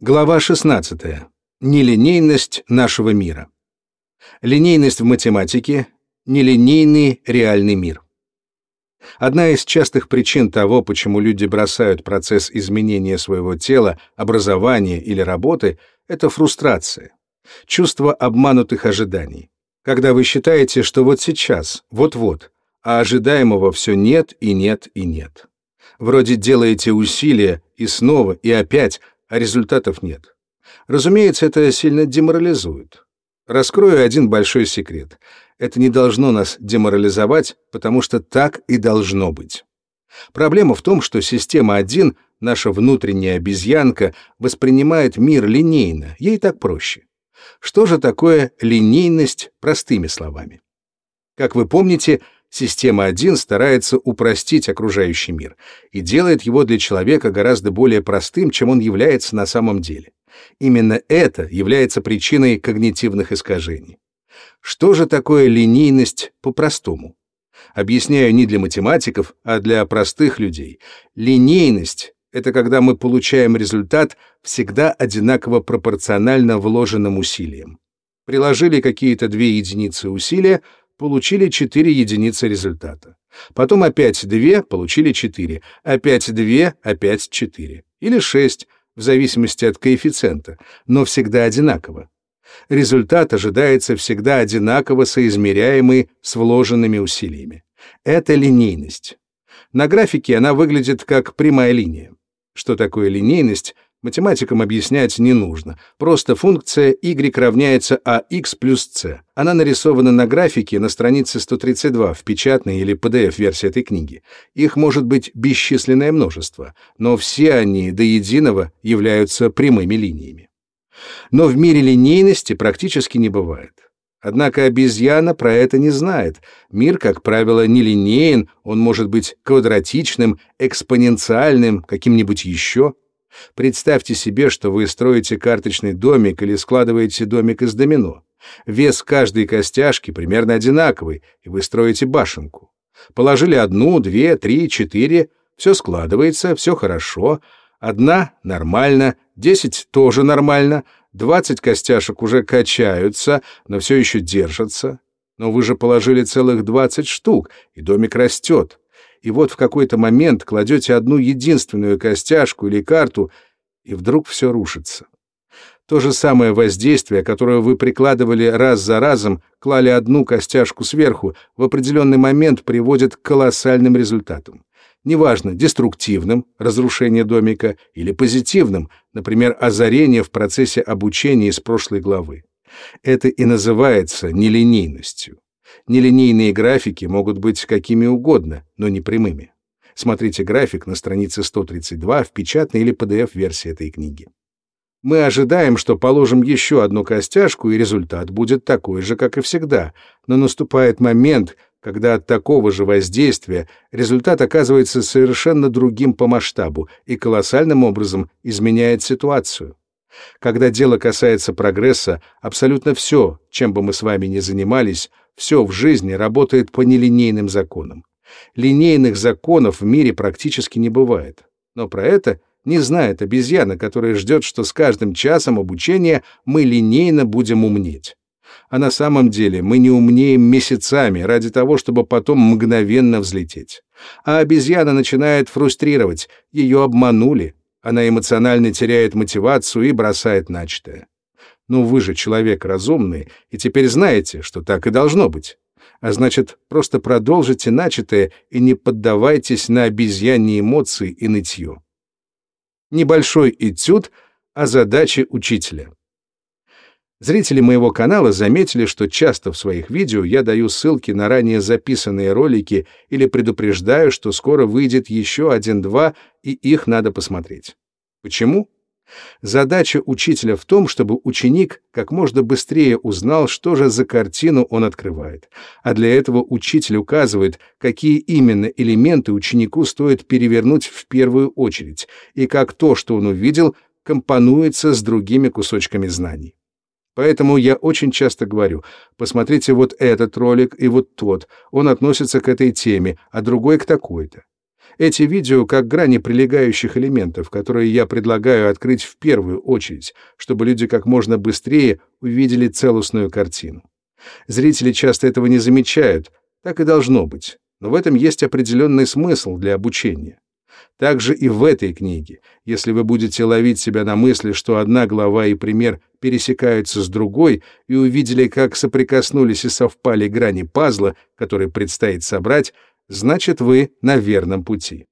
Глава 16. Нелинейность нашего мира. Линейность в математике — нелинейный реальный мир. Одна из частых причин того, почему люди бросают процесс изменения своего тела, образования или работы — это фрустрация, чувство обманутых ожиданий. Когда вы считаете, что вот сейчас, вот-вот, а ожидаемого все нет и нет и нет. Вроде делаете усилия и снова, и опять — а результатов нет. Разумеется, это сильно деморализует. Раскрою один большой секрет. Это не должно нас деморализовать, потому что так и должно быть. Проблема в том, что система 1, наша внутренняя обезьянка, воспринимает мир линейно, ей так проще. Что же такое линейность простыми словами? Как вы помните, Система 1 старается упростить окружающий мир и делает его для человека гораздо более простым, чем он является на самом деле. Именно это является причиной когнитивных искажений. Что же такое линейность по-простому? Объясняю не для математиков, а для простых людей. Линейность — это когда мы получаем результат всегда одинаково пропорционально вложенным усилиям. Приложили какие-то две единицы усилия — получили 4 единицы результата. Потом опять 2, получили 4. Опять 2, опять 4. Или 6, в зависимости от коэффициента, но всегда одинаково. Результат ожидается всегда одинаково соизмеряемый с вложенными усилиями. Это линейность. На графике она выглядит как прямая линия. Что такое линейность — Математикам объяснять не нужно. Просто функция y равняется ax плюс c. Она нарисована на графике на странице 132 в печатной или PDF-версии этой книги. Их может быть бесчисленное множество, но все они до единого являются прямыми линиями. Но в мире линейности практически не бывает. Однако обезьяна про это не знает. Мир, как правило, нелинеен, он может быть квадратичным, экспоненциальным, каким-нибудь еще – Представьте себе, что вы строите карточный домик или складываете домик из домино. Вес каждой костяшки примерно одинаковый, и вы строите башенку. Положили одну, две, три, четыре, все складывается, все хорошо. Одна — нормально, десять — тоже нормально, двадцать костяшек уже качаются, но все еще держатся. Но вы же положили целых двадцать штук, и домик растет и вот в какой-то момент кладете одну единственную костяшку или карту, и вдруг все рушится. То же самое воздействие, которое вы прикладывали раз за разом, клали одну костяшку сверху, в определенный момент приводит к колоссальным результатам. Неважно, деструктивным, разрушение домика, или позитивным, например, озарение в процессе обучения из прошлой главы. Это и называется нелинейностью. Нелинейные графики могут быть какими угодно, но не прямыми. Смотрите график на странице 132 в печатной или PDF-версии этой книги. Мы ожидаем, что положим еще одну костяшку, и результат будет такой же, как и всегда, но наступает момент, когда от такого же воздействия результат оказывается совершенно другим по масштабу и колоссальным образом изменяет ситуацию. Когда дело касается прогресса, абсолютно все, чем бы мы с вами ни занимались, все в жизни работает по нелинейным законам. Линейных законов в мире практически не бывает. Но про это не знает обезьяна, которая ждет, что с каждым часом обучения мы линейно будем умнеть. А на самом деле мы не умнеем месяцами ради того, чтобы потом мгновенно взлететь. А обезьяна начинает фрустрировать, ее обманули, она эмоционально теряет мотивацию и бросает начатое. Ну вы же человек разумный, и теперь знаете, что так и должно быть. А значит, просто продолжите начатое и не поддавайтесь на обезьяньи эмоции и нытье. Небольшой этюд о задаче учителя. Зрители моего канала заметили, что часто в своих видео я даю ссылки на ранее записанные ролики или предупреждаю, что скоро выйдет еще один-два, и их надо посмотреть. Почему? Задача учителя в том, чтобы ученик как можно быстрее узнал, что же за картину он открывает. А для этого учитель указывает, какие именно элементы ученику стоит перевернуть в первую очередь, и как то, что он увидел, компонуется с другими кусочками знаний. Поэтому я очень часто говорю, посмотрите вот этот ролик и вот тот, он относится к этой теме, а другой к такой-то. Эти видео как грани прилегающих элементов, которые я предлагаю открыть в первую очередь, чтобы люди как можно быстрее увидели целостную картину. Зрители часто этого не замечают, так и должно быть, но в этом есть определенный смысл для обучения. Также и в этой книге, если вы будете ловить себя на мысли, что одна глава и пример пересекаются с другой, и увидели, как соприкоснулись и совпали грани пазла, который предстоит собрать, значит, вы на верном пути.